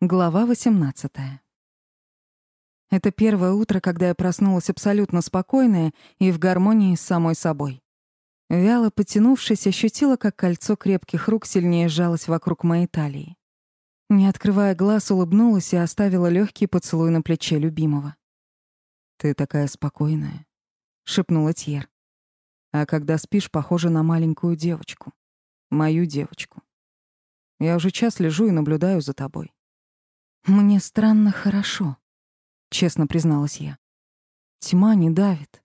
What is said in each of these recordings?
Глава 18. Это первое утро, когда я проснулась абсолютно спокойная и в гармонии с самой собой. Вяло потянувшись, ощутила, как кольцо крепких рук сильнее сжалось вокруг моей талии. Не открывая глаз, улыбнулась и оставила легкий поцелуй на плече любимого. «Ты такая спокойная», — шепнула Тьер. «А когда спишь, похожа на маленькую девочку. Мою девочку. Я уже час лежу и наблюдаю за тобой. «Мне странно хорошо», — честно призналась я. «Тьма не давит».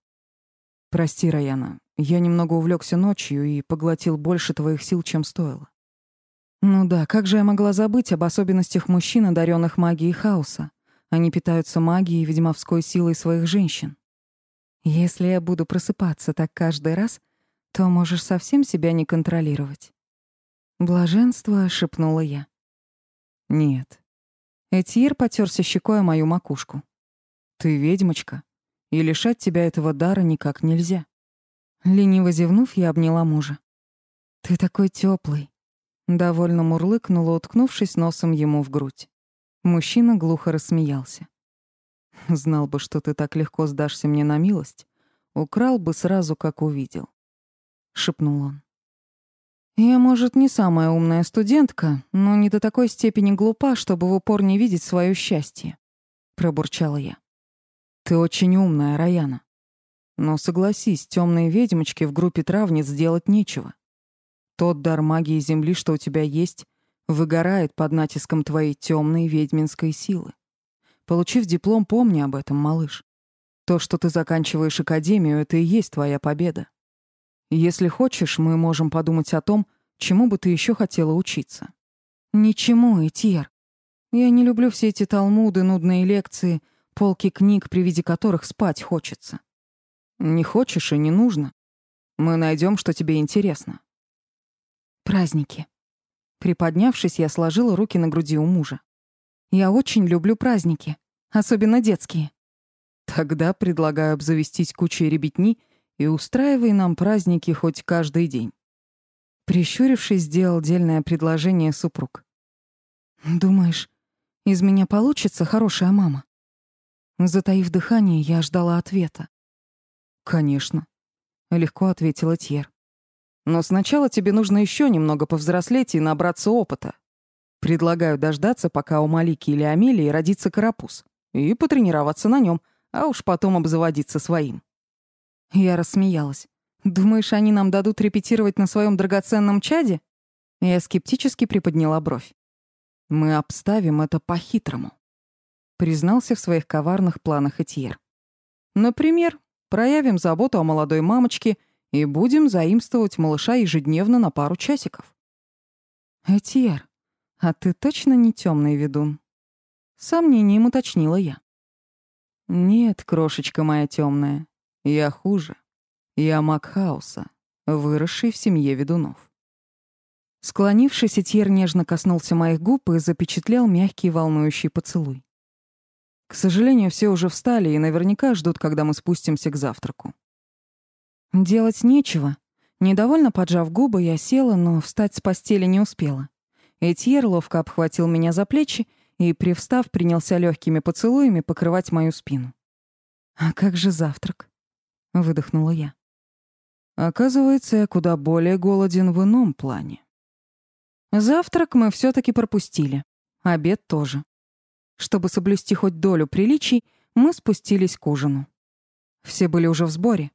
«Прости, Раяна, я немного увлекся ночью и поглотил больше твоих сил, чем стоило». «Ну да, как же я могла забыть об особенностях мужчин, одаренных магией хаоса? Они питаются магией и ведьмовской силой своих женщин. Если я буду просыпаться так каждый раз, то можешь совсем себя не контролировать». «Блаженство», — шепнула я. «Нет, Этьер потерся щекой о мою макушку. «Ты ведьмочка, и лишать тебя этого дара никак нельзя». Лениво зевнув, я обняла мужа. «Ты такой теплый. Довольно мурлыкнула, уткнувшись носом ему в грудь. Мужчина глухо рассмеялся. «Знал бы, что ты так легко сдашься мне на милость, украл бы сразу, как увидел», — шепнул он. Я, может, не самая умная студентка, но не до такой степени глупа, чтобы в упор не видеть свое счастье, пробурчала я. Ты очень умная, Раяна. Но согласись, темные ведьмочки в группе травниц сделать нечего. Тот дар магии земли, что у тебя есть, выгорает под натиском твоей темной ведьминской силы. Получив диплом, помни об этом, малыш. То, что ты заканчиваешь академию, это и есть твоя победа. Если хочешь, мы можем подумать о том, чему бы ты еще хотела учиться. Ничему, Этьер. Я не люблю все эти талмуды, нудные лекции, полки книг, при виде которых спать хочется. Не хочешь и не нужно. Мы найдем, что тебе интересно. Праздники. Приподнявшись, я сложила руки на груди у мужа. Я очень люблю праздники, особенно детские. Тогда предлагаю обзавестись кучей ребятни — и устраивай нам праздники хоть каждый день. Прищурившись, сделал дельное предложение супруг. Думаешь, из меня получится хорошая мама? Затаив дыхание, я ждала ответа. Конечно, легко ответила Тьер. Но сначала тебе нужно еще немного повзрослеть и набраться опыта. Предлагаю дождаться, пока у Малики или Амелии родится карапуз, и потренироваться на нем, а уж потом обзаводиться своим. Я рассмеялась. «Думаешь, они нам дадут репетировать на своем драгоценном чаде?» Я скептически приподняла бровь. «Мы обставим это по-хитрому», — признался в своих коварных планах Этьер. «Например, проявим заботу о молодой мамочке и будем заимствовать малыша ежедневно на пару часиков». «Этьер, а ты точно не темный ведун?» Сомнением уточнила я. «Нет, крошечка моя темная, я хуже. Я маг хаоса, выросший в семье ведунов. Склонившись, Этьер нежно коснулся моих губ и запечатлел мягкий волнующий поцелуй. К сожалению, все уже встали и наверняка ждут, когда мы спустимся к завтраку. Делать нечего. Недовольно поджав губы, я села, но встать с постели не успела. Этьер ловко обхватил меня за плечи и, привстав, принялся легкими поцелуями покрывать мою спину. А как же завтрак? Выдохнула я. Оказывается, я куда более голоден в ином плане. Завтрак мы все таки пропустили, обед тоже. Чтобы соблюсти хоть долю приличий, мы спустились к ужину. Все были уже в сборе.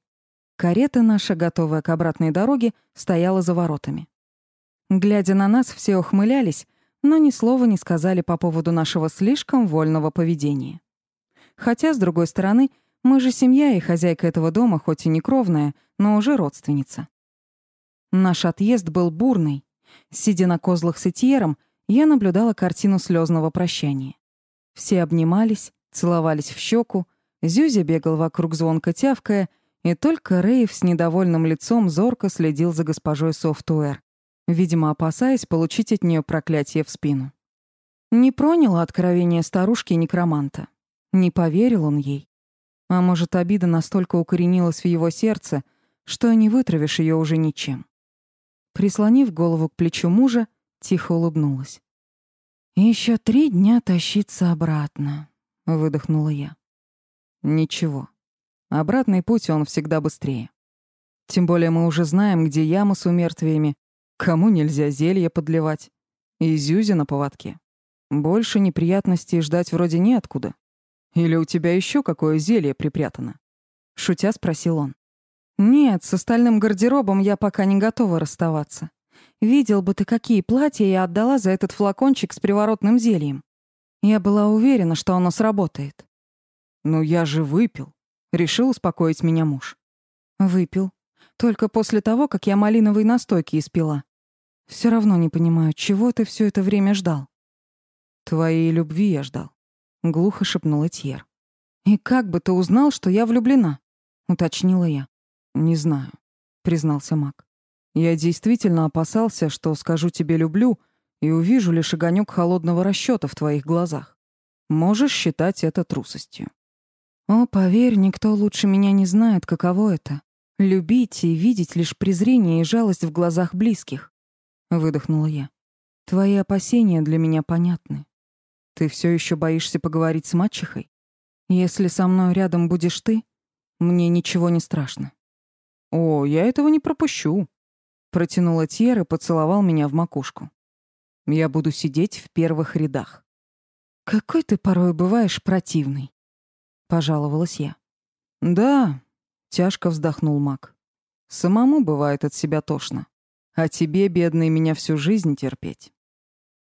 Карета наша, готовая к обратной дороге, стояла за воротами. Глядя на нас, все ухмылялись, но ни слова не сказали по поводу нашего слишком вольного поведения. Хотя, с другой стороны, мы же семья и хозяйка этого дома, хоть и не кровная, но уже родственница. Наш отъезд был бурный. Сидя на козлах с Этьером, я наблюдала картину слезного прощания. Все обнимались, целовались в щеку, Зюзя бегал вокруг звонко тявкая, и только Рейв с недовольным лицом зорко следил за госпожой Софтуэр, видимо, опасаясь получить от нее проклятие в спину. Не проняло откровение старушки-некроманта. Не поверил он ей. А может, обида настолько укоренилась в его сердце, что не вытравишь ее уже ничем. Прислонив голову к плечу мужа, тихо улыбнулась. Еще три дня тащиться обратно, выдохнула я. Ничего. Обратный путь он всегда быстрее. Тем более мы уже знаем, где яма с умертвиями, кому нельзя зелье подливать, и Зюзи на поводке. Больше неприятностей ждать вроде неоткуда. Или у тебя еще какое зелье припрятано? Шутя спросил он. Нет, с остальным гардеробом я пока не готова расставаться. Видел бы ты, какие платья я отдала за этот флакончик с приворотным зельем. Я была уверена, что оно сработает. «Ну я же выпил», — решил успокоить меня муж. «Выпил. Только после того, как я малиновой настойки испила. Все равно не понимаю, чего ты все это время ждал?» «Твоей любви я ждал», — глухо шепнул Этьер. «И как бы ты узнал, что я влюблена?» — уточнила я. «Не знаю», — признался Мак. «Я действительно опасался, что скажу тебе «люблю» и увижу лишь огонек холодного расчета в твоих глазах. Можешь считать это трусостью». «О, поверь, никто лучше меня не знает, каково это — любить и видеть лишь презрение и жалость в глазах близких», — выдохнула я. «Твои опасения для меня понятны. Ты все еще боишься поговорить с мачехой? Если со мной рядом будешь ты, мне ничего не страшно». «О, я этого не пропущу», — протянула Тьер и поцеловал меня в макушку. «Я буду сидеть в первых рядах». «Какой ты порой бываешь противный», — пожаловалась я. «Да», — тяжко вздохнул Мак. «Самому бывает от себя тошно. А тебе, бедный, меня всю жизнь терпеть».